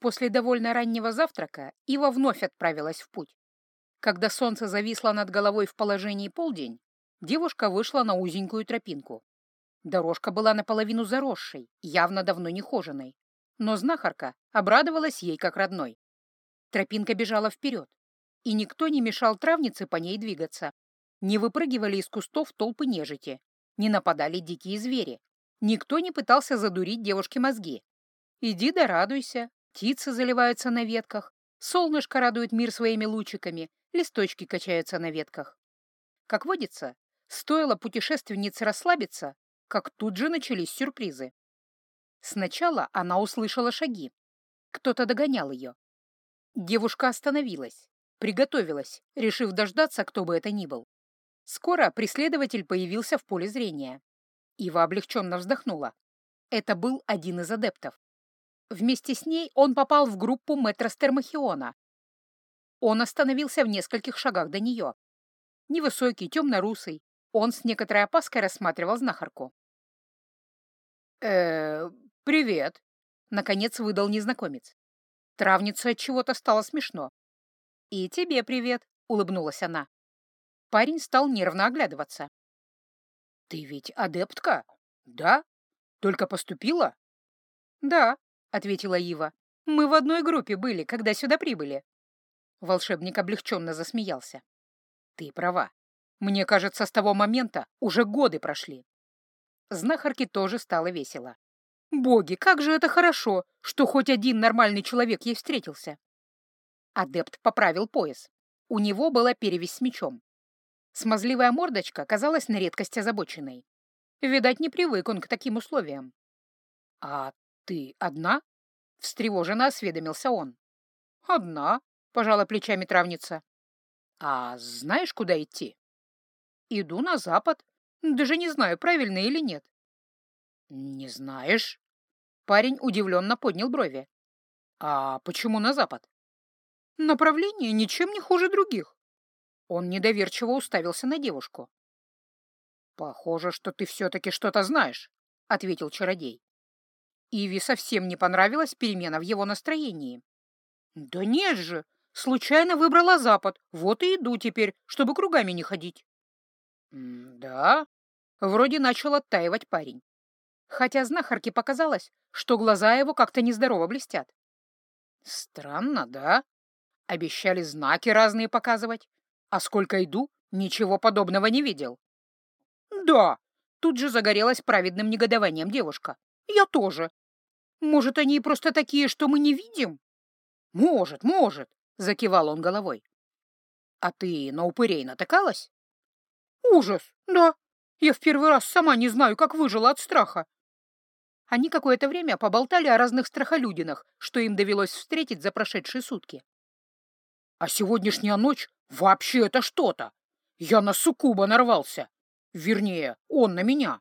После довольно раннего завтрака Ива вновь отправилась в путь. Когда солнце зависло над головой в положении полдень, девушка вышла на узенькую тропинку. Дорожка была наполовину заросшей, явно давно не хоженой, но знахарка обрадовалась ей как родной. Тропинка бежала вперед, и никто не мешал травнице по ней двигаться. Не выпрыгивали из кустов толпы нежити, не нападали дикие звери. Никто не пытался задурить девушке мозги. Иди да радуйся, птицы заливаются на ветках, солнышко радует мир своими лучиками, листочки качаются на ветках. Как водится, стоило путешественнице расслабиться, как тут же начались сюрпризы. Сначала она услышала шаги. Кто-то догонял ее. Девушка остановилась, приготовилась, решив дождаться, кто бы это ни был. Скоро преследователь появился в поле зрения. Ива облегченно вздохнула. Это был один из адептов. Вместе с ней он попал в группу мэтра Стермахиона. Он остановился в нескольких шагах до нее. Невысокий, темно-русый, он с некоторой опаской рассматривал знахарку. э привет», — наконец выдал незнакомец. Травница от чего-то стало смешно. «И тебе привет», — улыбнулась она. Парень стал нервно оглядываться. «Ты ведь адептка, да? Только поступила?» «Да», — ответила Ива. «Мы в одной группе были, когда сюда прибыли». Волшебник облегченно засмеялся. «Ты права. Мне кажется, с того момента уже годы прошли». Знахарке тоже стало весело. «Боги, как же это хорошо, что хоть один нормальный человек ей встретился!» Адепт поправил пояс. У него была перевязь с мечом. Смазливая мордочка казалась на редкость озабоченной. Видать, не привык он к таким условиям. — А ты одна? — встревоженно осведомился он. — Одна, — пожала плечами травница. — А знаешь, куда идти? — Иду на запад. Даже не знаю, правильно или нет. — Не знаешь? Парень удивленно поднял брови. — А почему на запад? — Направление ничем не хуже других. Он недоверчиво уставился на девушку. «Похоже, что ты все-таки что-то знаешь», — ответил чародей. Иви совсем не понравилась перемена в его настроении. «Да нет же! Случайно выбрала запад, вот и иду теперь, чтобы кругами не ходить». «Да?» — вроде начал оттаивать парень. Хотя знахарке показалось, что глаза его как-то нездорово блестят. «Странно, да? Обещали знаки разные показывать, а сколько иду, ничего подобного не видел. Да, тут же загорелась праведным негодованием девушка. Я тоже. Может, они просто такие, что мы не видим? Может, может, закивал он головой. А ты на упырей натыкалась? Ужас, да. Я в первый раз сама не знаю, как выжила от страха. Они какое-то время поболтали о разных страхолюдинах, что им довелось встретить за прошедшие сутки. А сегодняшняя ночь вообще это что-то. Я на суккуба нарвался. Вернее, он на меня.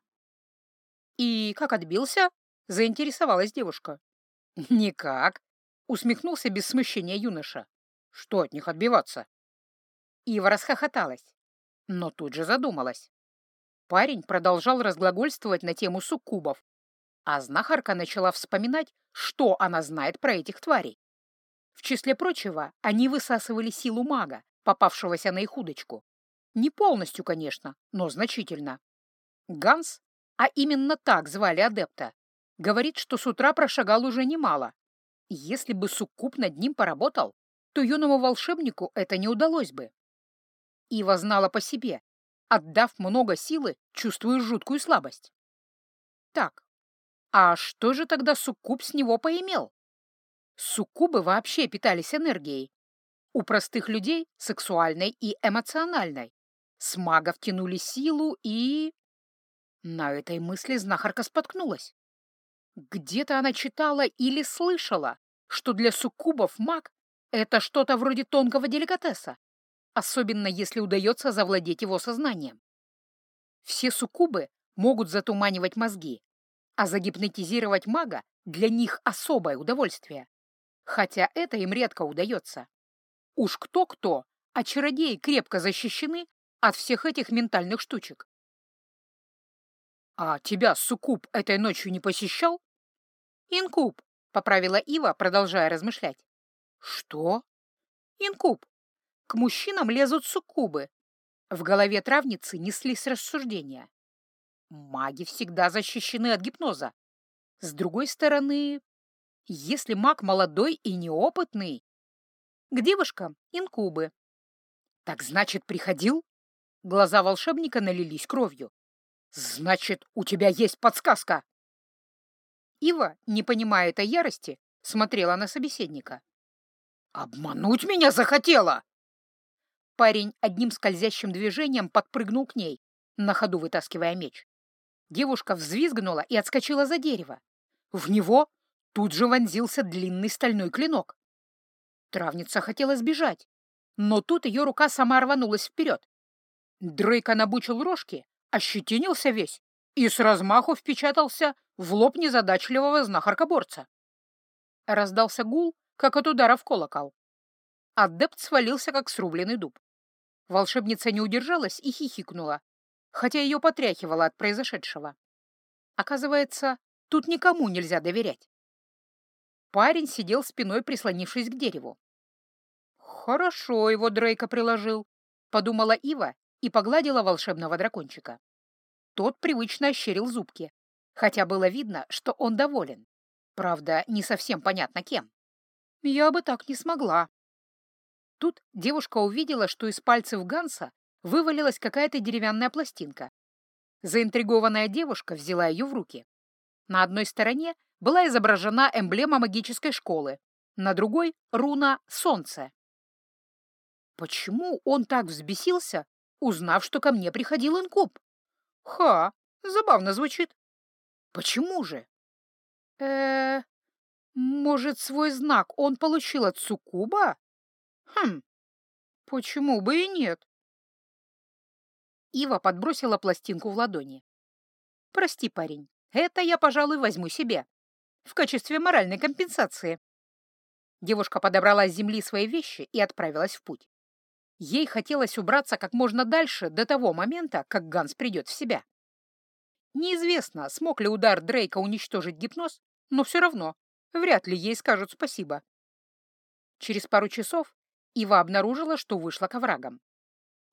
И как отбился? Заинтересовалась девушка. Никак. Усмехнулся без смущения юноша. Что от них отбиваться? Ива расхохоталась, но тут же задумалась. Парень продолжал разглагольствовать на тему суккубов, а знахарка начала вспоминать, что она знает про этих тварей. В числе прочего, они высасывали силу мага, попавшегося на их удочку. Не полностью, конечно, но значительно. Ганс, а именно так звали адепта, говорит, что с утра прошагал уже немало. Если бы суккуб над ним поработал, то юному волшебнику это не удалось бы. Ива знала по себе. Отдав много силы, чувствую жуткую слабость. Так, а что же тогда суккуб с него поимел? Суккубы вообще питались энергией. У простых людей — сексуальной и эмоциональной. С магов тянули силу и... На этой мысли знахарка споткнулась. Где-то она читала или слышала, что для суккубов маг — это что-то вроде тонкого деликатеса, особенно если удается завладеть его сознанием. Все суккубы могут затуманивать мозги, а загипнотизировать мага для них особое удовольствие хотя это им редко удается. Уж кто-кто, а чародеи крепко защищены от всех этих ментальных штучек. «А тебя суккуб этой ночью не посещал?» «Инкуб», — поправила Ива, продолжая размышлять. «Что?» «Инкуб. К мужчинам лезут суккубы». В голове травницы неслись рассуждения. Маги всегда защищены от гипноза. С другой стороны, если маг молодой и неопытный... К девушкам инкубы. Так значит, приходил? Глаза волшебника налились кровью. Значит, у тебя есть подсказка. Ива, не понимая этой ярости, смотрела на собеседника. «Обмануть меня захотела!» Парень одним скользящим движением подпрыгнул к ней, на ходу вытаскивая меч. Девушка взвизгнула и отскочила за дерево. В него тут же вонзился длинный стальной клинок. Травница хотела сбежать, но тут ее рука сама рванулась вперед. Дрейка набучил рожки, ощетинился весь и с размаху впечатался в лоб незадачливого знахаркоборца. Раздался гул, как от удара в колокол. Адепт свалился, как срубленный дуб. Волшебница не удержалась и хихикнула, хотя ее потряхивало от произошедшего. Оказывается, тут никому нельзя доверять. Парень сидел спиной, прислонившись к дереву. «Хорошо его Дрейка приложил», — подумала Ива и погладила волшебного дракончика. Тот привычно ощерил зубки, хотя было видно, что он доволен. Правда, не совсем понятно кем. Я бы так не смогла. Тут девушка увидела, что из пальцев Ганса вывалилась какая-то деревянная пластинка. Заинтригованная девушка взяла ее в руки. На одной стороне была изображена эмблема магической школы, на другой — руна «Солнце». Почему он так взбесился, узнав, что ко мне приходил инкуб? Ха, забавно звучит. Почему же? э может, свой знак он получил от суккуба? Хм, почему бы и нет? Ива подбросила пластинку в ладони. «Прости, парень, это я, пожалуй, возьму себе. В качестве моральной компенсации». Девушка подобрала с земли свои вещи и отправилась в путь. Ей хотелось убраться как можно дальше до того момента, как Ганс придет в себя. Неизвестно, смог ли удар Дрейка уничтожить гипноз, но все равно, вряд ли ей скажут спасибо. Через пару часов Ива обнаружила, что вышла к оврагам.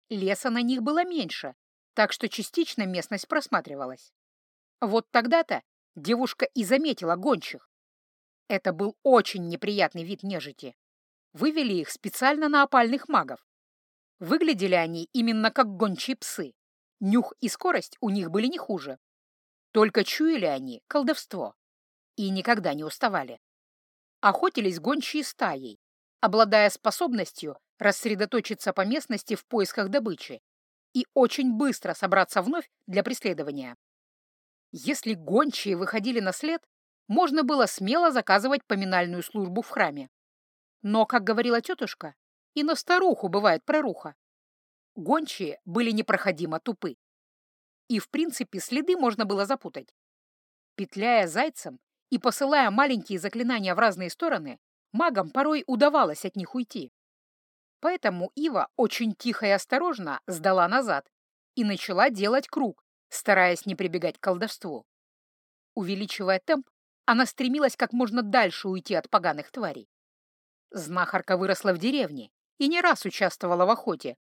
Леса на них было меньше, так что частично местность просматривалась. Вот тогда-то девушка и заметила гончих. Это был очень неприятный вид нежити. Вывели их специально на опальных магов. Выглядели они именно как гончие псы. Нюх и скорость у них были не хуже. Только чуяли они колдовство. И никогда не уставали. Охотились гончие стаей, обладая способностью рассредоточиться по местности в поисках добычи и очень быстро собраться вновь для преследования. Если гончие выходили на след, можно было смело заказывать поминальную службу в храме. Но, как говорила тетушка, и на старуху бывает проруха. Гончие были непроходимо тупы. И, в принципе, следы можно было запутать. Петляя зайцем и посылая маленькие заклинания в разные стороны, магам порой удавалось от них уйти. Поэтому Ива очень тихо и осторожно сдала назад и начала делать круг, стараясь не прибегать к колдовству. Увеличивая темп, она стремилась как можно дальше уйти от поганых тварей. Знахарка выросла в деревне и не раз участвовала в охоте,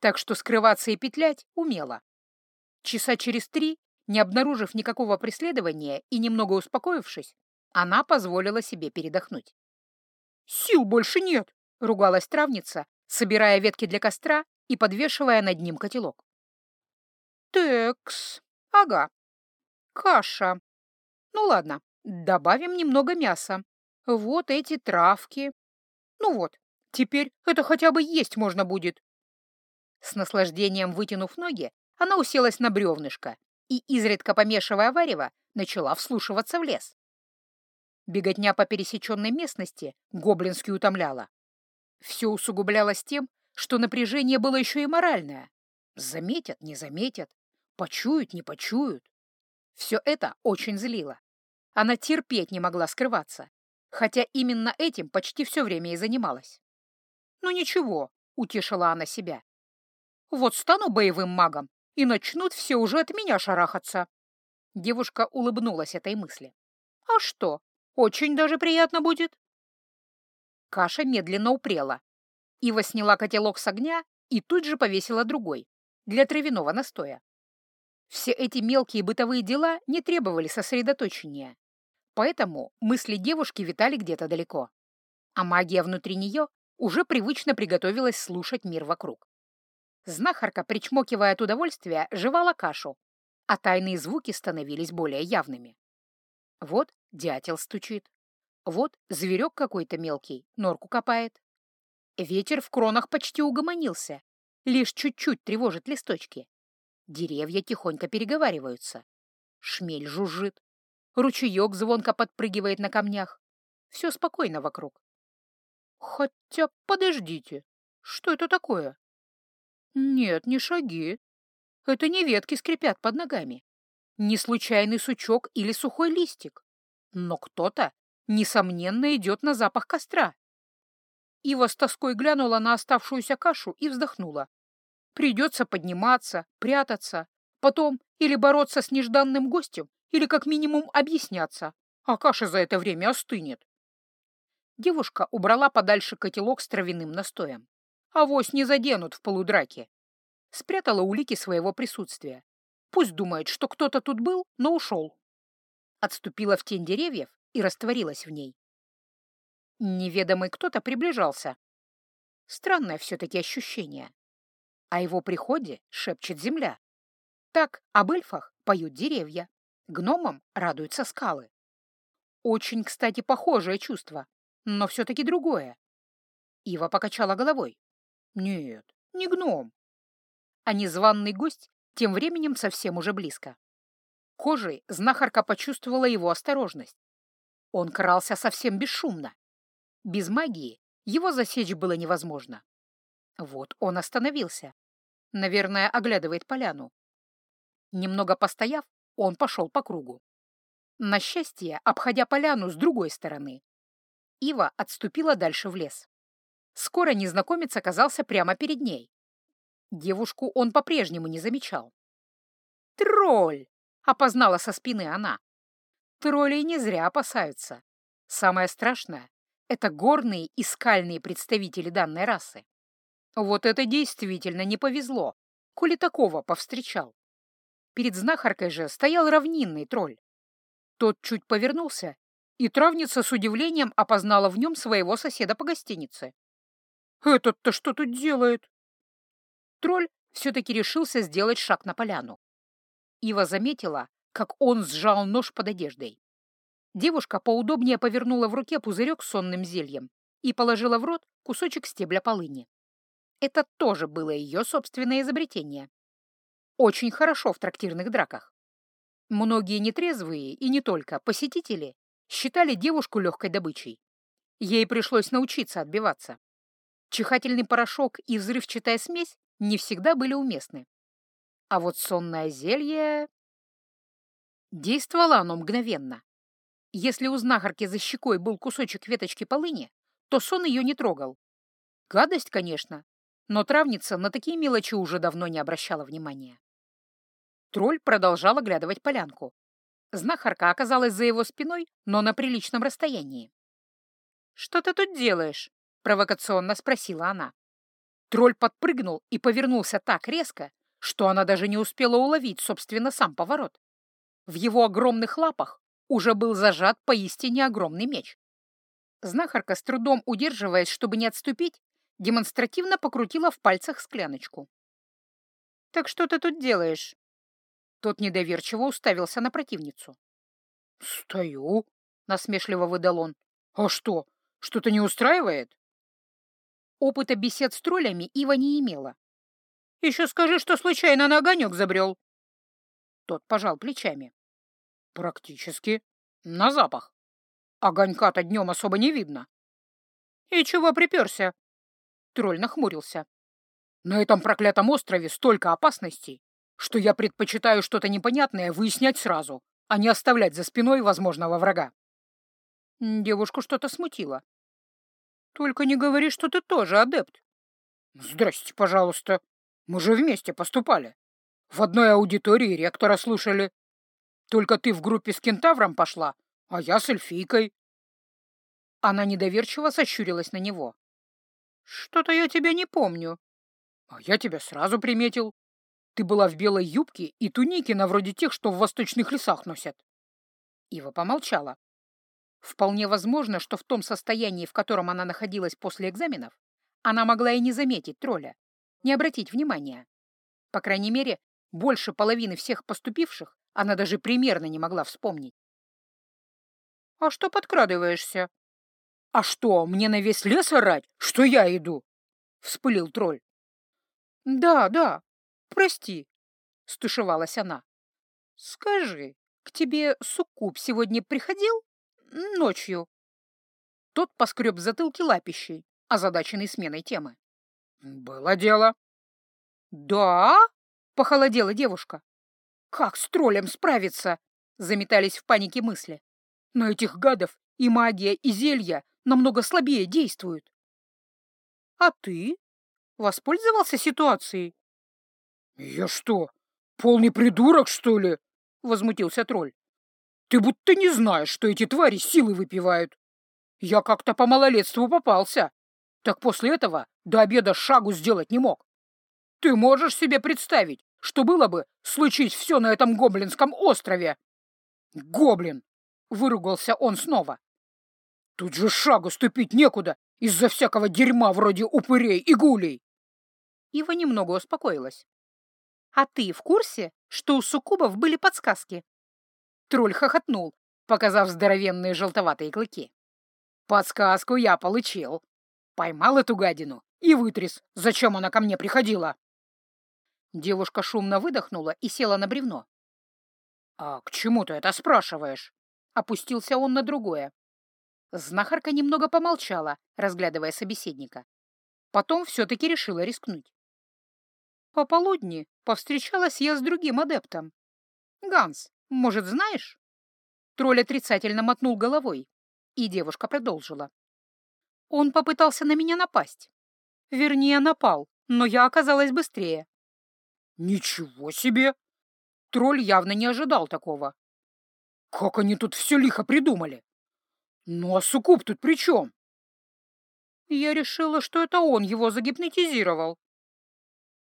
так что скрываться и петлять умела. Часа через три, не обнаружив никакого преследования и немного успокоившись, она позволила себе передохнуть. «Сил больше нет!» — ругалась травница, собирая ветки для костра и подвешивая над ним котелок. «Текс, ага, каша. Ну ладно, добавим немного мяса. Вот эти травки. Ну вот, теперь это хотя бы есть можно будет». С наслаждением вытянув ноги, она уселась на бревнышко и, изредка помешивая варево, начала вслушиваться в лес. Беготня по пересеченной местности гоблински утомляла. Все усугублялось тем, что напряжение было еще и моральное. Заметят, не заметят, почуют, не почуют. Все это очень злило. Она терпеть не могла скрываться, хотя именно этим почти все время и занималась. «Ну ничего», — утешила она себя. «Вот стану боевым магом, и начнут все уже от меня шарахаться». Девушка улыбнулась этой мысли. «А что? Очень даже приятно будет. Каша медленно упрела. Ива сняла котелок с огня и тут же повесила другой, для травяного настоя. Все эти мелкие бытовые дела не требовали сосредоточения, поэтому мысли девушки витали где-то далеко, а магия внутри нее уже привычно приготовилась слушать мир вокруг. Знахарка, причмокивая от удовольствия, жевала кашу, а тайные звуки становились более явными. Вот дятел стучит, вот зверек какой-то мелкий норку копает. Ветер в кронах почти угомонился, лишь чуть-чуть тревожит листочки. Деревья тихонько переговариваются. Шмель жужжит. Ручеек звонко подпрыгивает на камнях. Все спокойно вокруг. Хотя, подождите, что это такое? Нет, не шаги. Это не ветки скрипят под ногами. Не случайный сучок или сухой листик. Но кто-то, несомненно, идет на запах костра. Ива с тоской глянула на оставшуюся кашу и вздохнула. Придется подниматься, прятаться, потом или бороться с нежданным гостем, или как минимум объясняться, а каша за это время остынет. Девушка убрала подальше котелок с травяным настоем. Авось не заденут в полудраке. Спрятала улики своего присутствия. Пусть думает, что кто-то тут был, но ушел. Отступила в тень деревьев и растворилась в ней. Неведомый кто-то приближался. Странное все-таки ощущение. О его приходе шепчет земля. Так об эльфах поют деревья, гномам радуются скалы. Очень, кстати, похожее чувство, но все-таки другое. Ива покачала головой. Нет, не гном. А незваный гость тем временем совсем уже близко. Кожей знахарка почувствовала его осторожность. Он крался совсем бесшумно. Без магии его засечь было невозможно. Вот он остановился. Наверное, оглядывает поляну. Немного постояв, он пошел по кругу. На счастье, обходя поляну с другой стороны, Ива отступила дальше в лес. Скоро незнакомец оказался прямо перед ней. Девушку он по-прежнему не замечал. «Тролль!» — опознала со спины она. Троллей не зря опасаются. Самое страшное — это горные и скальные представители данной расы. Вот это действительно не повезло, коли такого повстречал. Перед знахаркой же стоял равнинный тролль. Тот чуть повернулся и травница с удивлением опознала в нем своего соседа по гостинице. «Этот-то что тут делает?» Тролль все-таки решился сделать шаг на поляну. Ива заметила, как он сжал нож под одеждой. Девушка поудобнее повернула в руке пузырек с сонным зельем и положила в рот кусочек стебля полыни. Это тоже было ее собственное изобретение. Очень хорошо в трактирных драках. Многие нетрезвые, и не только, посетители считали девушку легкой добычей. Ей пришлось научиться отбиваться. Чихательный порошок и взрывчатая смесь не всегда были уместны. А вот сонное зелье... Действовало оно мгновенно. Если у знахарки за щекой был кусочек веточки полыни, то сон ее не трогал. Гадость, конечно, но травница на такие мелочи уже давно не обращала внимания. Тролль продолжал оглядывать полянку, Знахарка оказалась за его спиной, но на приличном расстоянии. «Что ты тут делаешь?» — провокационно спросила она. Тролль подпрыгнул и повернулся так резко, что она даже не успела уловить, собственно, сам поворот. В его огромных лапах уже был зажат поистине огромный меч. Знахарка, с трудом удерживаясь, чтобы не отступить, демонстративно покрутила в пальцах скляночку. «Так что ты тут делаешь?» Тот недоверчиво уставился на противницу. «Стою», — насмешливо выдал он. «А что, что-то не устраивает?» Опыта бесед с троллями Ива не имела. «Еще скажи, что случайно на огонек забрел». Тот пожал плечами. «Практически. На запах. Огонька-то днем особо не видно». «И чего приперся?» Тролль нахмурился. «На этом проклятом острове столько опасностей, что я предпочитаю что-то непонятное выяснять сразу, а не оставлять за спиной возможного врага. Девушку что-то смутило. Только не говори, что ты тоже адепт. Здрасте, пожалуйста. Мы же вместе поступали. В одной аудитории ректора слушали. Только ты в группе с кентавром пошла, а я с эльфийкой. Она недоверчиво сощурилась на него. «Что-то я тебя не помню». «А я тебя сразу приметил. Ты была в белой юбке и тунике на вроде тех, что в восточных лесах носят». Ива помолчала. Вполне возможно, что в том состоянии, в котором она находилась после экзаменов, она могла и не заметить тролля, не обратить внимания. По крайней мере, больше половины всех поступивших она даже примерно не могла вспомнить. «А что подкрадываешься?» «А что, мне на весь лес орать, что я иду?» — вспылил тролль. «Да, да, прости», — стушевалась она. «Скажи, к тебе суккуб сегодня приходил? Ночью?» Тот поскреб в затылке лапищей, озадаченный сменой темы. «Было дело». «Да?» — похолодела девушка. «Как с троллем справиться?» — заметались в панике мысли. «На этих гадов и магия, и зелья намного слабее действуют». «А ты? Воспользовался ситуацией?» «Я что, полный придурок, что ли?» — возмутился тролль. «Ты будто не знаешь, что эти твари силы выпивают. Я как-то по малолетству попался, так после этого до обеда шагу сделать не мог. Ты можешь себе представить, что было бы, случись все на этом гоблинском острове? Гоблин! Выругался он снова. Тут же шагу ступить некуда из-за всякого дерьма вроде упырей и гулей. Ива немного успокоилась. «А ты в курсе, что у суккубов были подсказки?» Тролль хохотнул, показав здоровенные желтоватые клыки. «Подсказку я получил. Поймал эту гадину и вытряс, зачем она ко мне приходила». Девушка шумно выдохнула и села на бревно. «А к чему ты это спрашиваешь?» Опустился он на другое. Знахарка немного помолчала, разглядывая собеседника. Потом все-таки решила рискнуть. Пополудни повстречалась я с другим адептом. «Ганс, может, знаешь?» Тролль отрицательно мотнул головой, и девушка продолжила. Он попытался на меня напасть. Вернее, напал, но я оказалась быстрее. «Ничего себе!» Тролль явно не ожидал такого. «Как они тут все лихо придумали! Ну а Сукуб тут при чем?» Я решила, что это он его загипнотизировал.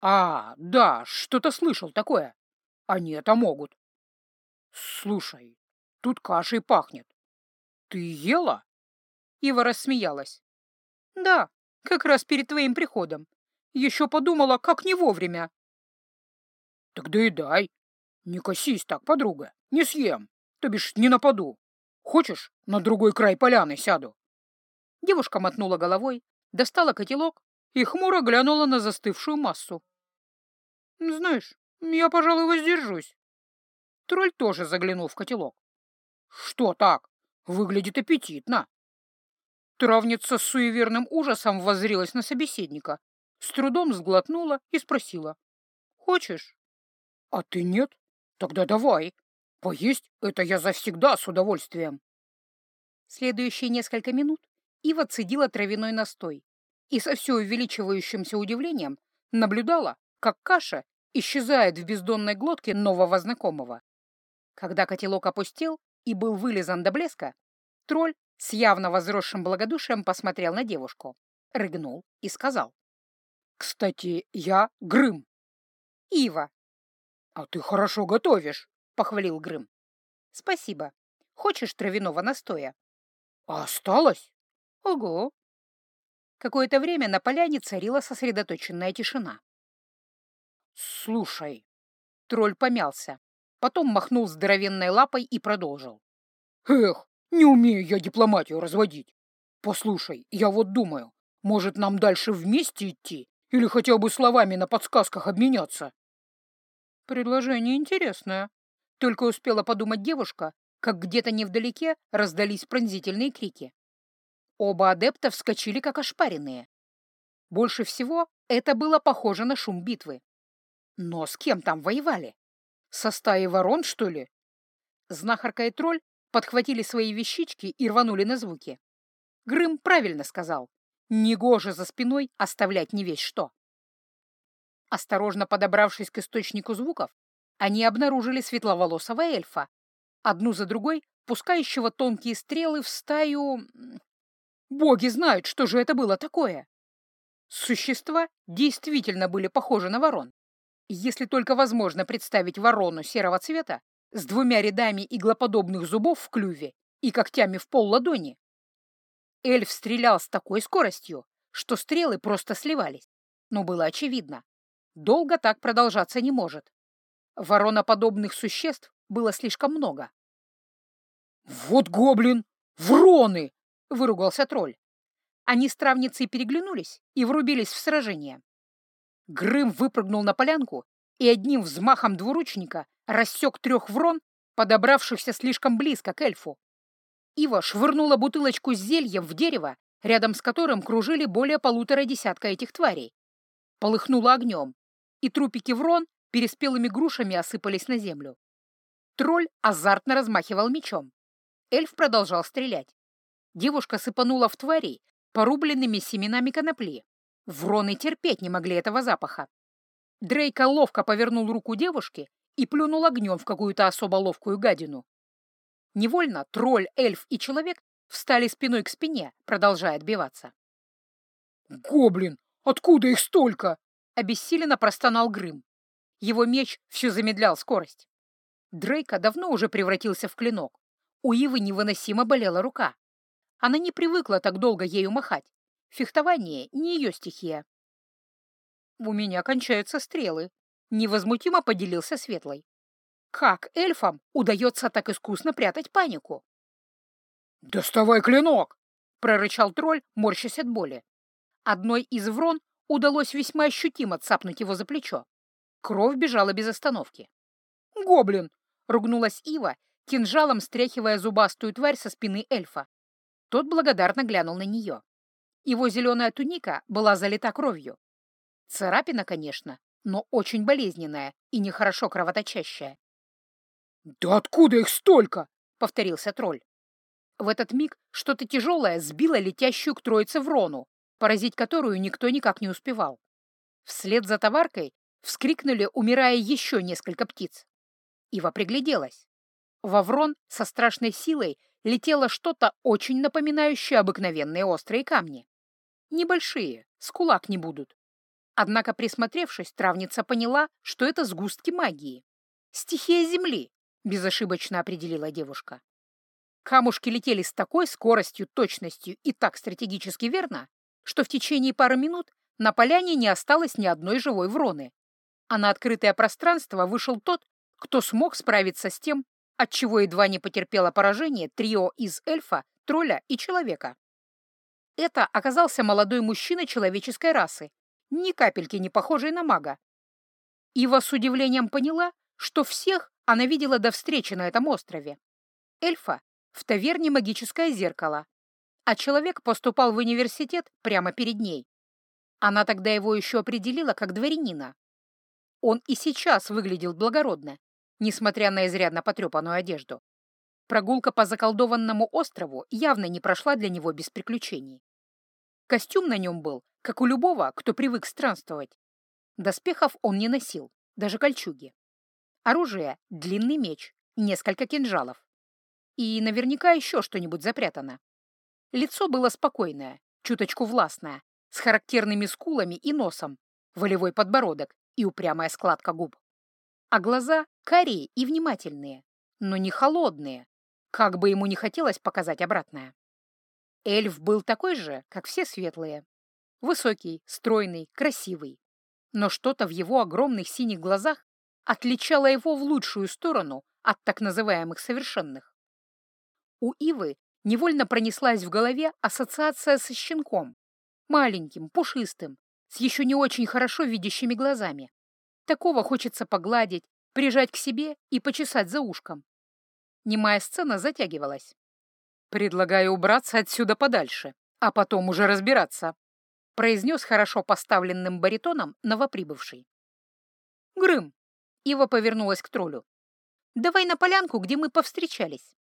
«А, да, что-то слышал такое. Они это могут. Слушай, тут кашей пахнет. Ты ела?» Ива рассмеялась. «Да, как раз перед твоим приходом. Еще подумала, как не вовремя. Так доедай. Не косись так, подруга. Не съем. То бишь не нападу. Хочешь, на другой край поляны сяду?» Девушка мотнула головой, достала котелок и хмуро глянула на застывшую массу. «Знаешь, я, пожалуй, воздержусь». Тролль тоже заглянул в котелок. «Что так? Выглядит аппетитно». Травница с суеверным ужасом воззрилась на собеседника, с трудом сглотнула и спросила. «Хочешь?» «А ты нет? Тогда давай. Поесть это я завсегда с удовольствием». Следующие несколько минут Ива цедила травяной настой и со все увеличивающимся удивлением наблюдала, как каша исчезает в бездонной глотке нового знакомого. Когда котелок опустел и был вылизан до блеска, тролль с явно возросшим благодушием посмотрел на девушку, рыгнул и сказал. «Кстати, я Грым». «Ива», «А ты хорошо готовишь», — похвалил Грым. «Спасибо. Хочешь травяного настоя?» «А осталось?» «Ого!» Какое-то время на поляне царила сосредоточенная тишина. «Слушай», — тролль помялся, потом махнул здоровенной лапой и продолжил. «Эх, не умею я дипломатию разводить. Послушай, я вот думаю, может, нам дальше вместе идти или хотя бы словами на подсказках обменяться?» Предложение интересное. Только успела подумать девушка, как где-то невдалеке раздались пронзительные крики. Оба адепта вскочили, как ошпаренные. Больше всего это было похоже на шум битвы. Но с кем там воевали? Со стаей ворон, что ли? Знахарка и тролль подхватили свои вещички и рванули на звуки. Грым правильно сказал. Негоже за спиной оставлять не весь что. Осторожно подобравшись к источнику звуков, они обнаружили светловолосого эльфа, одну за другой пускающего тонкие стрелы в стаю... Боги знают, что же это было такое. Существа действительно были похожи на ворон. Если только возможно представить ворону серого цвета с двумя рядами иглоподобных зубов в клюве и когтями в пол ладони. Эльф стрелял с такой скоростью, что стрелы просто сливались. Но было очевидно, долго так продолжаться не может. Вороноподобных существ было слишком много. «Вот гоблин! Вроны!» — выругался тролль. Они с травницей переглянулись и врубились в сражение. Грым выпрыгнул на полянку и одним взмахом двуручника рассек трех врон, подобравшихся слишком близко к эльфу. Ива швырнула бутылочку с зельем в дерево, рядом с которым кружили более полутора десятка этих тварей. Полыхнула огнем, и трупики врон переспелыми грушами осыпались на землю. Тролль азартно размахивал мечом. Эльф продолжал стрелять. Девушка сыпанула в тварей порубленными семенами конопли. Вроны терпеть не могли этого запаха. Дрейка ловко повернул руку девушки и плюнул огнем в какую-то особо ловкую гадину. Невольно тролль, эльф и человек встали спиной к спине, продолжая отбиваться. «Гоблин! Откуда их столько?» — обессиленно простонал Грым. Его меч все замедлял скорость. Дрейка давно уже превратился в клинок. У Ивы невыносимо болела рука. Она не привыкла так долго ею махать. Фехтование — не ее стихия. «У меня кончаются стрелы», — невозмутимо поделился Светлой. «Как эльфам удается так искусно прятать панику?» «Доставай клинок!» — прорычал тролль, морщась от боли. Одной из врон удалось весьма ощутимо цапнуть его за плечо. Кровь бежала без остановки. «Гоблин!» — ругнулась Ива, кинжалом стряхивая зубастую тварь со спины эльфа. Тот благодарно глянул на нее. Его зеленая туника была залита кровью. Царапина, конечно, но очень болезненная и нехорошо кровоточащая. «Да откуда их столько?» — повторился тролль. В этот миг что-то тяжелое сбило летящую к троице врону, поразить которую никто никак не успевал. Вслед за товаркой вскрикнули, умирая еще несколько птиц. Ива пригляделась. Во врон со страшной силой летело что-то очень напоминающее обыкновенные острые камни. Небольшие, с кулак не будут. Однако, присмотревшись, травница поняла, что это сгустки магии. «Стихия Земли», — безошибочно определила девушка. Камушки летели с такой скоростью, точностью и так стратегически верно, что в течение пары минут на поляне не осталось ни одной живой вроны, а на открытое пространство вышел тот, кто смог справиться с тем, отчего едва не потерпело поражение трио из эльфа, тролля и человека. Это оказался молодой мужчина человеческой расы, ни капельки не похожий на мага. Ива с удивлением поняла, что всех она видела до встречи на этом острове. Эльфа в таверне «Магическое зеркало», а человек поступал в университет прямо перед ней. Она тогда его еще определила как дворянина. Он и сейчас выглядел благородно, несмотря на изрядно потрепанную одежду. Прогулка по заколдованному острову явно не прошла для него без приключений. Костюм на нем был, как у любого, кто привык странствовать. Доспехов он не носил, даже кольчуги. Оружие — длинный меч, несколько кинжалов. И наверняка еще что-нибудь запрятано. Лицо было спокойное, чуточку властное, с характерными скулами и носом, волевой подбородок и упрямая складка губ а глаза карие и внимательные, но не холодные, как бы ему не хотелось показать обратное. Эльф был такой же, как все светлые. Высокий, стройный, красивый. Но что-то в его огромных синих глазах отличало его в лучшую сторону от так называемых совершенных. У Ивы невольно пронеслась в голове ассоциация со щенком, маленьким, пушистым, с еще не очень хорошо видящими глазами. Такого хочется погладить, прижать к себе и почесать за ушком. Немая сцена затягивалась. «Предлагаю убраться отсюда подальше, а потом уже разбираться», произнес хорошо поставленным баритоном новоприбывший. «Грым!» — Ива повернулась к троллю. «Давай на полянку, где мы повстречались».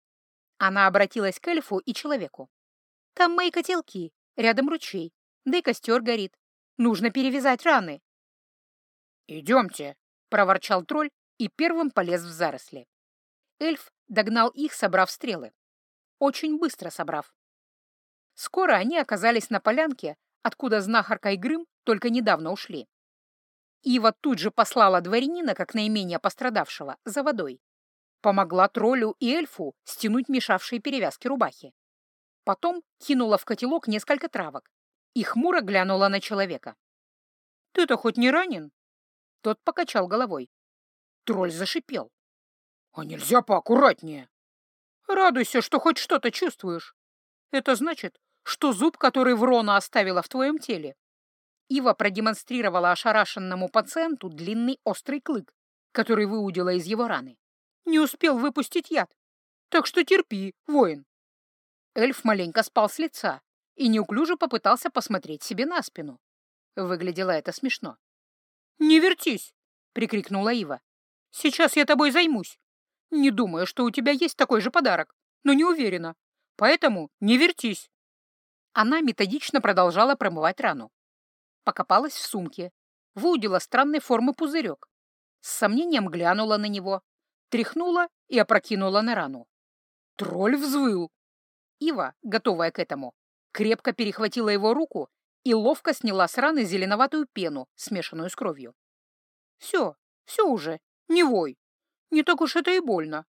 Она обратилась к эльфу и человеку. «Там мои котелки, рядом ручей, да и костер горит. Нужно перевязать раны, «Идемте», — проворчал тролль и первым полез в заросли. Эльф догнал их, собрав стрелы. Очень быстро собрав. Скоро они оказались на полянке, откуда знахарка и Грым только недавно ушли. Ива тут же послала дворянина, как наименее пострадавшего, за водой. Помогла троллю и эльфу стянуть мешавшие перевязки рубахи. Потом кинула в котелок несколько травок и хмуро глянула на человека. «Ты-то хоть не ранен?» Тот покачал головой. Тролль зашипел. «А нельзя поаккуратнее?» «Радуйся, что хоть что-то чувствуешь. Это значит, что зуб, который Врона оставила в твоем теле. Ива продемонстрировала ошарашенному пациенту длинный острый клык, который выудила из его раны. Не успел выпустить яд. Так что терпи, воин. Эльф маленько спал с лица и неуклюже попытался посмотреть себе на спину. Выглядело это смешно. «Не вертись!» — прикрикнула Ива. «Сейчас я тобой займусь. Не думаю, что у тебя есть такой же подарок, но не уверена. Поэтому не вертись!» Она методично продолжала промывать рану. Покопалась в сумке, выудила странной формы пузырек. С сомнением глянула на него, тряхнула и опрокинула на рану. Тролль взвыл. Ива, готовая к этому, крепко перехватила его руку и ловко сняла с раны зеленоватую пену, смешанную с кровью. «Все, все уже, не вой. Не так уж это и больно.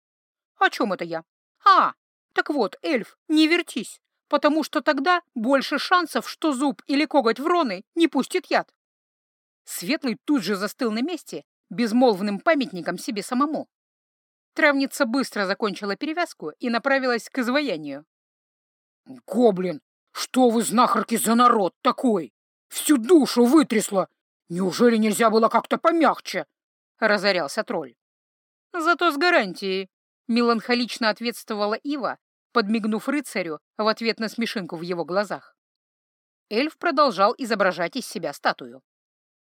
О чем это я? А, так вот, эльф, не вертись потому что тогда больше шансов, что зуб или коготь вроны не пустит яд. Светлый тут же застыл на месте, безмолвным памятником себе самому. Травница быстро закончила перевязку и направилась к изваянию. «Гоблин, что вы, знахарки, за народ такой? Всю душу вытрясло! Неужели нельзя было как-то помягче?» — разорялся тролль. «Зато с гарантией», — меланхолично ответствовала Ива, подмигнув рыцарю в ответ на смешинку в его глазах. Эльф продолжал изображать из себя статую.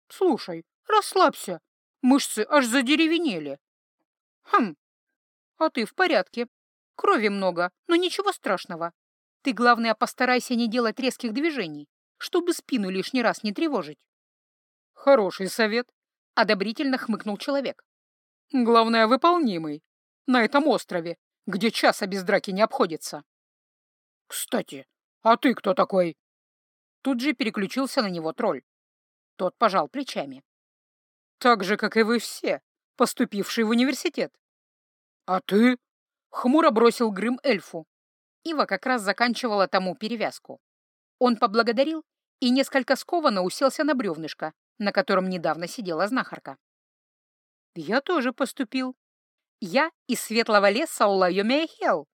«Слушай, расслабься, мышцы аж задеревенели». «Хм, а ты в порядке. Крови много, но ничего страшного. Ты, главное, постарайся не делать резких движений, чтобы спину лишний раз не тревожить». «Хороший совет», — одобрительно хмыкнул человек. «Главное, выполнимый. На этом острове, где часа без драки не обходится. «Кстати, а ты кто такой?» Тут же переключился на него тролль. Тот пожал плечами. «Так же, как и вы все, поступившие в университет». «А ты?» — хмуро бросил Грым эльфу. Ива как раз заканчивала тому перевязку. Он поблагодарил и несколько скованно уселся на бревнышко, на котором недавно сидела знахарка. «Я тоже поступил», я из светлого леса Лайомеахел.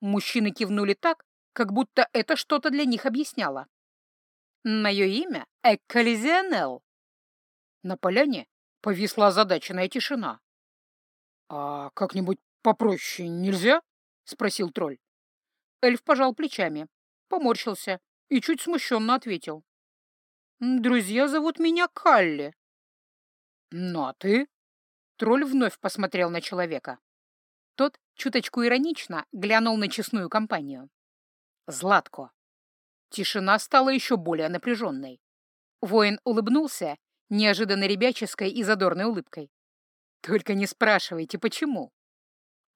Мужчины кивнули так, как будто это что-то для них объясняло. Мое имя — Экколизионел. На поляне повисла озадаченная тишина. «А как-нибудь попроще нельзя?» — спросил тролль. Эльф пожал плечами, поморщился и чуть смущенно ответил. «Друзья зовут меня Калли». «Ну а ты?» Тролль вновь посмотрел на человека. Тот чуточку иронично глянул на честную компанию. Златко. Тишина стала еще более напряженной. Воин улыбнулся неожиданно ребяческой и задорной улыбкой. Только не спрашивайте, почему.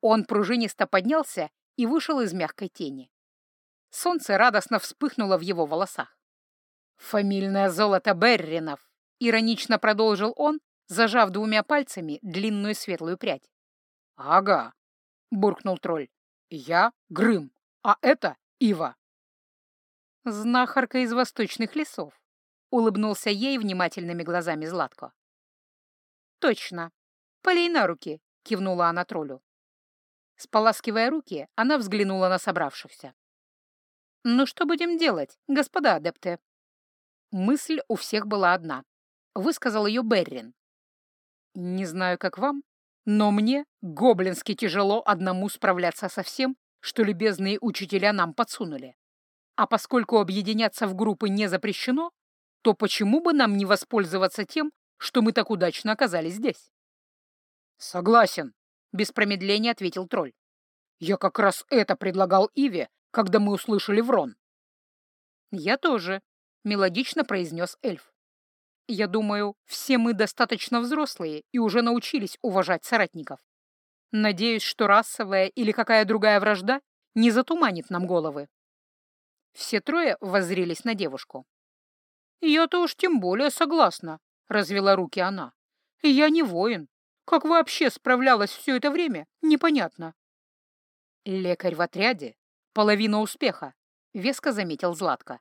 Он пружинисто поднялся и вышел из мягкой тени. Солнце радостно вспыхнуло в его волосах. «Фамильное золото Берринов», — иронично продолжил он, зажав двумя пальцами длинную светлую прядь. «Ага», — буркнул тролль. «Я Грым, а это Ива». «Знахарка из восточных лесов», — улыбнулся ей внимательными глазами Златко. «Точно. Полей на руки», — кивнула она троллю. Споласкивая руки, она взглянула на собравшихся. «Ну что будем делать, господа адепты?» Мысль у всех была одна. Высказал ее Беррин, не знаю, как вам, но мне гоблински тяжело одному справляться со всем, что любезные учителя нам подсунули. А поскольку объединяться в группы не запрещено, то почему бы нам не воспользоваться тем, что мы так удачно оказались здесь? Согласен, без промедления ответил тролль. Я как раз это предлагал Иве, когда мы услышали Врон. Я тоже, мелодично произнес эльф. Я думаю, все мы достаточно взрослые и уже научились уважать соратников. Надеюсь, что расовая или какая другая вражда не затуманит нам головы. Все трое воззрелись на девушку. «Я-то уж тем более согласна», — развела руки она. «Я не воин. Как вообще справлялась все это время, непонятно». «Лекарь в отряде — половина успеха», — веско заметил Златко.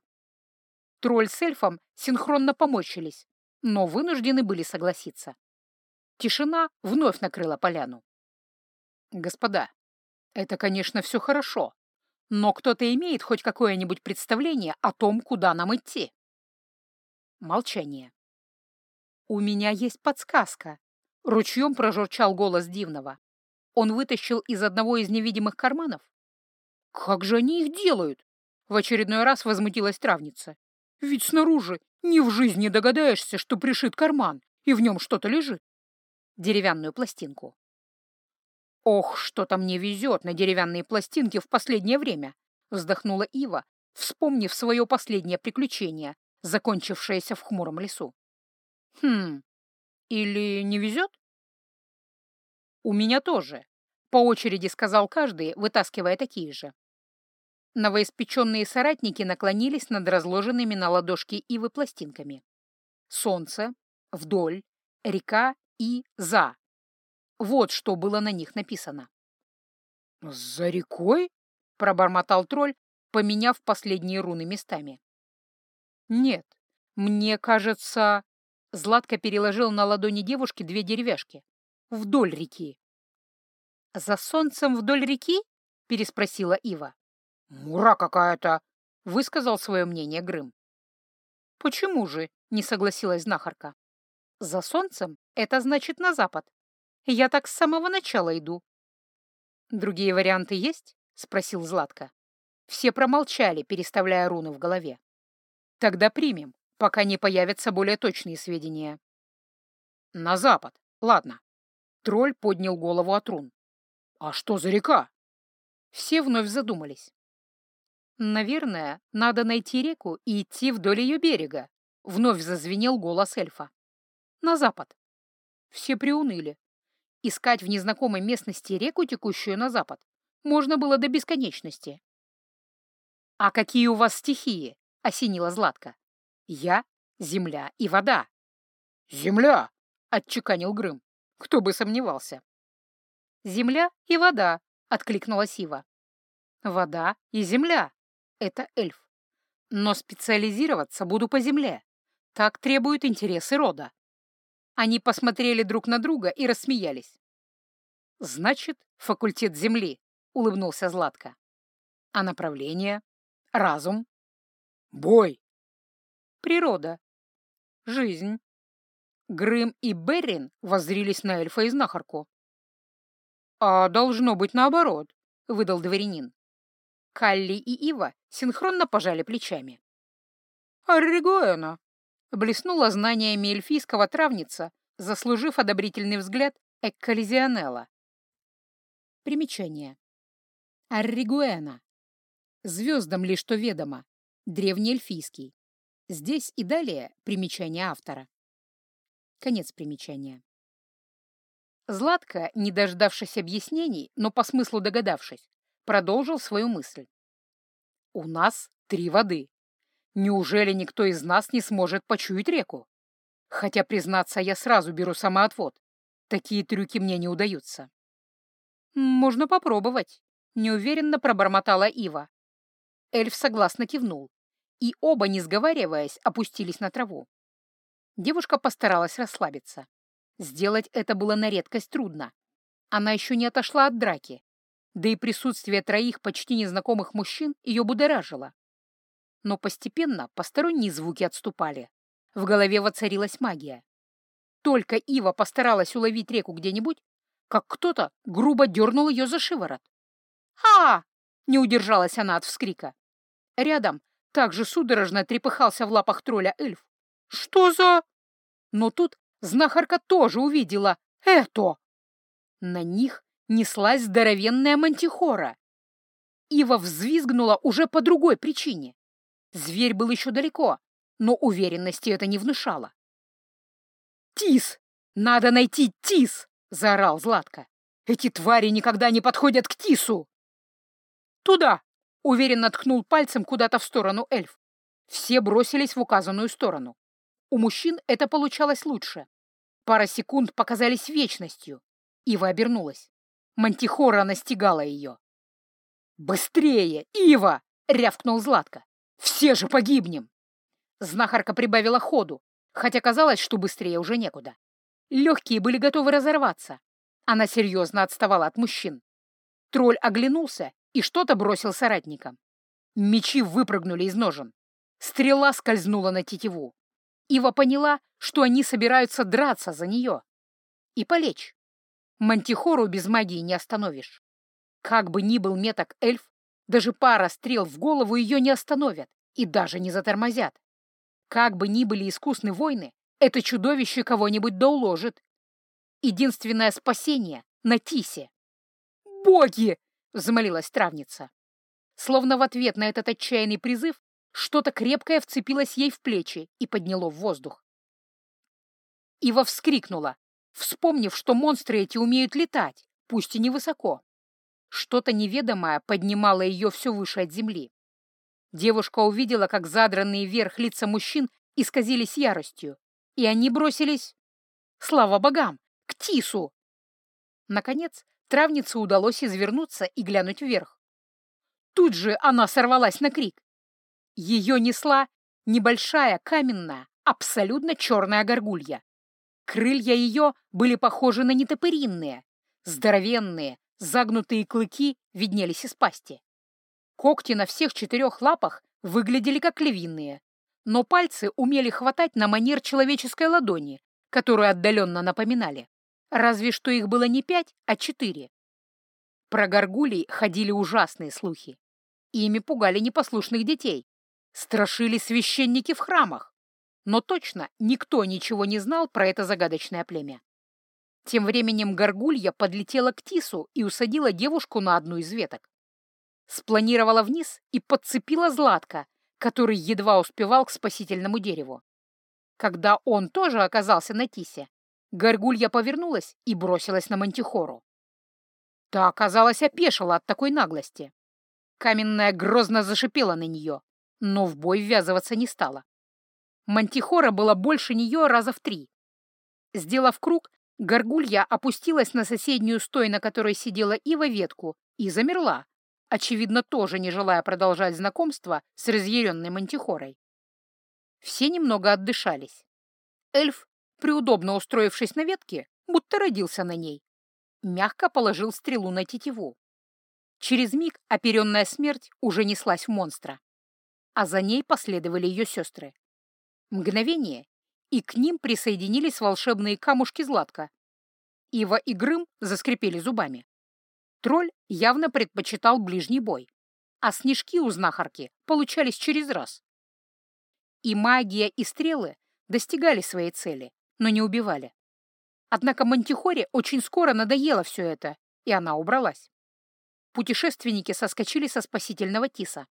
Тролль с эльфом синхронно поморщились, но вынуждены были согласиться. Тишина вновь накрыла поляну. «Господа, это, конечно, все хорошо, но кто-то имеет хоть какое-нибудь представление о том, куда нам идти?» Молчание. «У меня есть подсказка», — ручьем прожурчал голос Дивного. Он вытащил из одного из невидимых карманов. «Как же они их делают?» — в очередной раз возмутилась травница. «Ведь снаружи ни в жизни догадаешься, что пришит карман, и в нем что-то лежит. Деревянную пластинку. «Ох, что-то мне везет на деревянные пластинки в последнее время!» — вздохнула Ива, вспомнив свое последнее приключение, закончившееся в хмуром лесу. «Хм, или не везет?» «У меня тоже», — по очереди сказал каждый, вытаскивая такие же. Новоиспеченные соратники наклонились над разложенными на ладошке ивы пластинками. Солнце, вдоль, река и за. Вот что было на них написано. «За рекой?» — пробормотал тролль, поменяв последние руны местами. «Нет, мне кажется...» Златко переложил на ладони девушки две деревяшки. «Вдоль реки». «За солнцем вдоль реки?» — переспросила Ива. «Мура какая-то!» — высказал свое мнение Грым. «Почему же?» — не согласилась знахарка. «За солнцем — это значит на запад. Я так с самого начала иду». «Другие варианты есть?» — спросил Златко. Все промолчали, переставляя руны в голове. «Тогда примем, пока не появятся более точные сведения». «На запад. Ладно». Тролль поднял голову от рун. «А что за река?» Все вновь задумались. «Наверное, надо найти реку и идти вдоль ее берега», — вновь зазвенел голос эльфа. «На запад». Все приуныли. Искать в незнакомой местности реку, текущую на запад, можно было до бесконечности. «А какие у вас стихии?» — осенила Златка. «Я, земля и вода». «Земля!» — отчеканил Грым. Кто бы сомневался. «Земля и вода», — откликнула Сива. «Вода и земля», это эльф. Но специализироваться буду по земле. Так требуют интересы рода. Они посмотрели друг на друга и рассмеялись. «Значит, факультет земли», — улыбнулся Златко. «А направление? Разум?» «Бой!» «Природа. Жизнь». Грым и Беррин воззрились на эльфа и знахарку. «А должно быть наоборот», — выдал дворянин. Калли и Ива синхронно пожали плечами. «Орригоэна!» — блеснула знаниями эльфийского травница, заслужив одобрительный взгляд Экколизионелла. Примечание. Орригуэна. Звездам ли что ведомо. Древнеэльфийский. Здесь и далее примечание автора. Конец примечания. Златко, не дождавшись объяснений, но по смыслу догадавшись, продолжил свою мысль. «У нас три воды. Неужели никто из нас не сможет почуять реку? Хотя, признаться, я сразу беру самоотвод. Такие трюки мне не удаются». «Можно попробовать», — неуверенно пробормотала Ива. Эльф согласно кивнул, и оба, не сговариваясь, опустились на траву. Девушка постаралась расслабиться. Сделать это было на редкость трудно. Она еще не отошла от драки, да и присутствие троих почти незнакомых мужчин ее будоражило. Но постепенно посторонние звуки отступали. В голове воцарилась магия. Только Ива постаралась уловить реку где-нибудь, как кто-то грубо дернул ее за шиворот. «Ха!» — не удержалась она от вскрика. Рядом также судорожно трепыхался в лапах тролля эльф. «Что за...» Но тут знахарка тоже увидела это. На них неслась здоровенная мантихора. Ива взвизгнула уже по другой причине. Зверь был еще далеко, но уверенности это не внушало. «Тис! Надо найти Тис!» — заорал Златко. «Эти твари никогда не подходят к Тису!» «Туда!» — уверенно ткнул пальцем куда-то в сторону эльф. Все бросились в указанную сторону. У мужчин это получалось лучше. Пара секунд показались вечностью. Ива обернулась. Мантихора настигала ее. «Быстрее, Ива!» — рявкнул Златко. «Все же погибнем!» Знахарка прибавила ходу, хотя казалось, что быстрее уже некуда. Легкие были готовы разорваться. Она серьезно отставала от мужчин. Тролль оглянулся и что-то бросил соратникам. Мечи выпрыгнули из ножен. Стрела скользнула на тетиву. Ива поняла, что они собираются драться за нее. И полечь. Мантихору без магии не остановишь. Как бы ни был меток эльф, даже пара стрел в голову ее не остановят и даже не затормозят. Как бы ни были искусны войны, это чудовище кого-нибудь доуложит. Единственное спасение — на Тисе. «Боги!» — взмолилась травница. Словно в ответ на этот отчаянный призыв что-то крепкое вцепилось ей в плечи и подняло в воздух. Ива вскрикнула, вспомнив, что монстры эти умеют летать, пусть и невысоко. Что-то неведомое поднимало ее все выше от земли. Девушка увидела, как задранные вверх лица мужчин исказились яростью, и они бросились... Слава богам! К Тису! Наконец, травнице удалось извернуться и глянуть вверх. Тут же она сорвалась на крик. Ее несла небольшая каменная, абсолютно черная горгулья. Крылья ее были похожи на нетопыринные, здоровенные, загнутые клыки виднелись из пасти. Когти на всех четырех лапах выглядели как львиные, но пальцы умели хватать на манер человеческой ладони, которую отдаленно напоминали. Разве что их было не пять, а четыре. Про горгулей ходили ужасные слухи. Ими пугали непослушных детей, страшили священники в храмах. Но точно никто ничего не знал про это загадочное племя. Тем временем горгулья подлетела к Тису и усадила девушку на одну из веток. Спланировала вниз и подцепила Златка, который едва успевал к спасительному дереву. Когда он тоже оказался на Тисе, горгулья повернулась и бросилась на Мантихору. Та, оказалась опешила от такой наглости. Каменная грозно зашипела на нее, но в бой ввязываться не стала. Мантихора была больше нее раза в три. Сделав круг, горгулья опустилась на соседнюю стой, на которой сидела Ива, ветку, и замерла, очевидно, тоже не желая продолжать знакомство с разъяренной мантихорой. Все немного отдышались. Эльф, приудобно устроившись на ветке, будто родился на ней, мягко положил стрелу на тетиву. Через миг оперенная смерть уже неслась в монстра а за ней последовали ее сестры. Мгновение, и к ним присоединились волшебные камушки Златка. Ива и Грым заскрипели зубами. Тролль явно предпочитал ближний бой, а снежки у знахарки получались через раз. И магия, и стрелы достигали своей цели, но не убивали. Однако Мантихоре очень скоро надоело все это, и она убралась. Путешественники соскочили со спасительного тиса.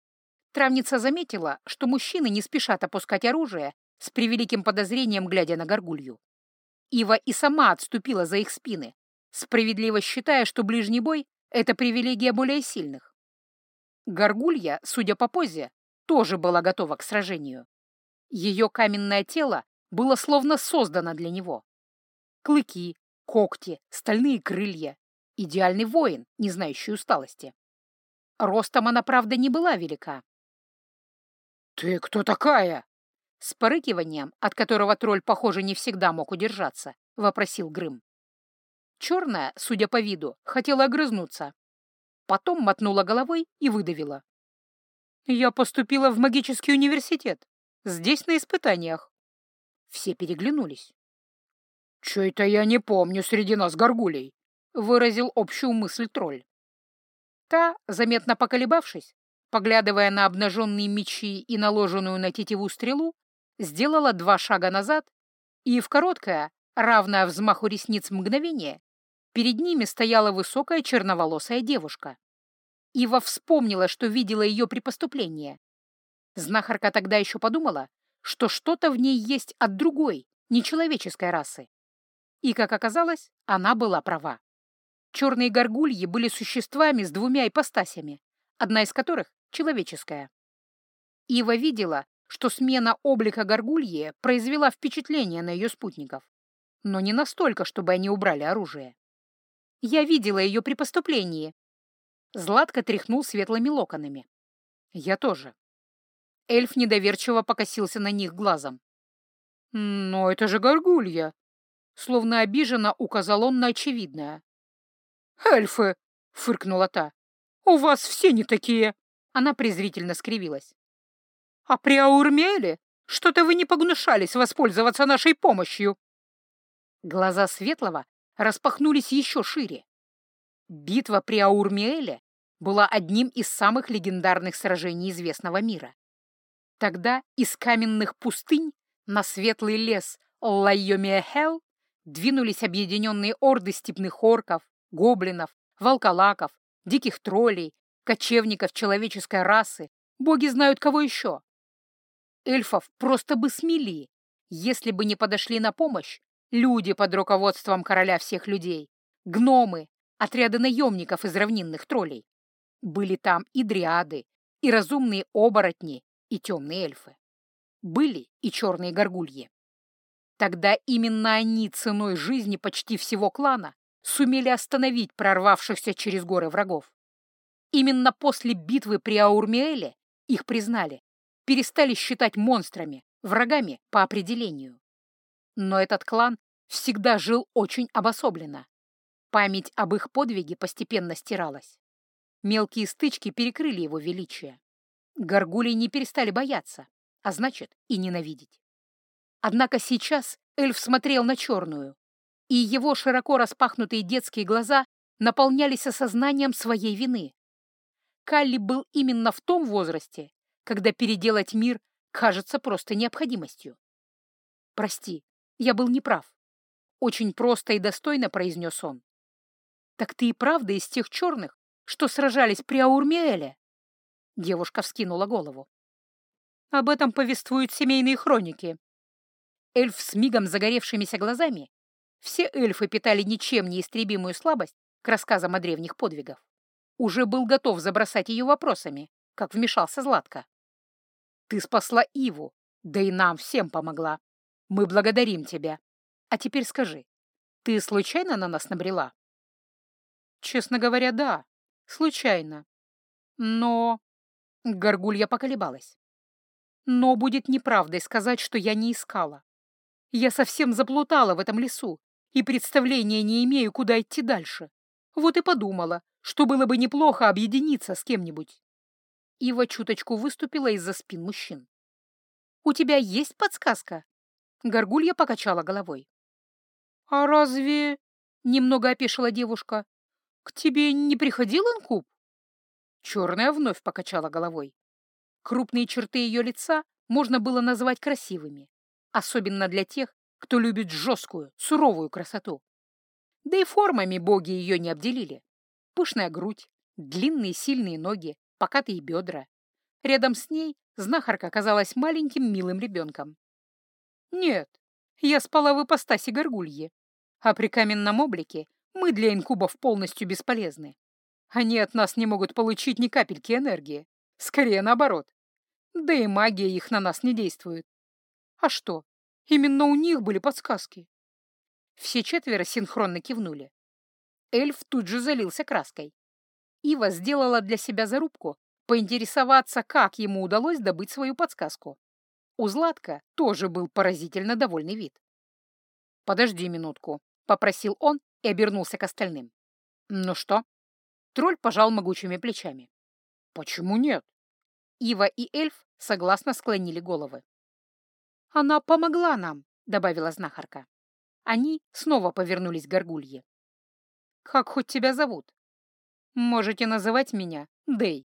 Травница заметила, что мужчины не спешат опускать оружие, с превеликим подозрением глядя на горгулью. Ива и сама отступила за их спины, справедливо считая, что ближний бой — это привилегия более сильных. Горгулья, судя по позе, тоже была готова к сражению. Ее каменное тело было словно создано для него. Клыки, когти, стальные крылья. Идеальный воин, не знающий усталости. Ростом она, правда, не была велика, «Ты кто такая?» С порыкиванием, от которого тролль, похоже, не всегда мог удержаться, вопросил Грым. Черная, судя по виду, хотела огрызнуться. Потом мотнула головой и выдавила. «Я поступила в магический университет. Здесь на испытаниях». Все переглянулись. «Чё это я не помню среди нас горгулей?» — выразил общую мысль тролль. Та, заметно поколебавшись, поглядывая на обнаженные мечи и наложенную на тетиву стрелу, сделала два шага назад, и в короткое, равное взмаху ресниц мгновение, перед ними стояла высокая черноволосая девушка. Ива вспомнила, что видела ее при поступлении. Знахарка тогда еще подумала, что что-то в ней есть от другой, нечеловеческой расы. И, как оказалось, она была права. Черные горгульи были существами с двумя ипостасями, одна из которых человеческая. Ива видела, что смена облика горгульи произвела впечатление на ее спутников, но не настолько, чтобы они убрали оружие. Я видела ее при поступлении. Златко тряхнул светлыми локонами. Я тоже. Эльф недоверчиво покосился на них глазом. «Но это же горгулья!» Словно обиженно указал он на очевидное. «Эльфы!» — фыркнула та. «У вас все не такие!» Она презрительно скривилась. «А при Аурмеле что-то вы не погнушались воспользоваться нашей помощью!» Глаза Светлого распахнулись еще шире. Битва при Аурмиэле была одним из самых легендарных сражений известного мира. Тогда из каменных пустынь на светлый лес Лайомиэхел двинулись объединенные орды степных орков, гоблинов, волколаков, диких троллей, кочевников человеческой расы, боги знают кого еще. Эльфов просто бы смели, если бы не подошли на помощь люди под руководством короля всех людей, гномы, отряды наемников из равнинных троллей. Были там и дриады, и разумные оборотни, и темные эльфы. Были и черные горгульи. Тогда именно они ценой жизни почти всего клана сумели остановить прорвавшихся через горы врагов. Именно после битвы при Аурмиэле их признали, перестали считать монстрами, врагами по определению. Но этот клан всегда жил очень обособленно. Память об их подвиге постепенно стиралась. Мелкие стычки перекрыли его величие. Горгулей не перестали бояться, а значит и ненавидеть. Однако сейчас эльф смотрел на черную, и его широко распахнутые детские глаза наполнялись осознанием своей вины. Калли был именно в том возрасте, когда переделать мир кажется просто необходимостью. «Прости, я был неправ», — очень просто и достойно произнес он. «Так ты и правда из тех черных, что сражались при Аурмиэле?» Девушка вскинула голову. Об этом повествуют семейные хроники. Эльф с мигом загоревшимися глазами. Все эльфы питали ничем неистребимую слабость к рассказам о древних подвигах. Уже был готов забросать ее вопросами, как вмешался Златко. «Ты спасла Иву, да и нам всем помогла. Мы благодарим тебя. А теперь скажи, ты случайно на нас набрела?» «Честно говоря, да, случайно. Но Горгулья поколебалась. Но будет неправдой сказать, что я не искала. Я совсем заплутала в этом лесу и представления не имею, куда идти дальше. Вот и подумала, что было бы неплохо объединиться с кем-нибудь. Ива чуточку выступила из-за спин мужчин. «У тебя есть подсказка?» Горгулья покачала головой. «А разве...» — немного опешила девушка. «К тебе не приходил инкуб?» Черная вновь покачала головой. Крупные черты ее лица можно было назвать красивыми, особенно для тех, кто любит жесткую, суровую красоту. Да и формами боги ее не обделили. Пышная грудь, длинные сильные ноги, покатые бедра. Рядом с ней знахарка казалась маленьким милым ребенком. Нет, я спала в ипостаси горгульи, а при каменном облике мы для инкубов полностью бесполезны. Они от нас не могут получить ни капельки энергии. Скорее наоборот. Да и магия их на нас не действует. А что? Именно у них были подсказки. Все четверо синхронно кивнули. Эльф тут же залился краской. Ива сделала для себя зарубку поинтересоваться, как ему удалось добыть свою подсказку. У Златка тоже был поразительно довольный вид. «Подожди минутку», — попросил он и обернулся к остальным. «Ну что, Тролль пожал могучими плечами. «Почему нет?» Ива и эльф согласно склонили головы. «Она помогла нам», — добавила знахарка. Они снова повернулись к горгулье. «Как хоть тебя зовут?» «Можете называть меня Дэй».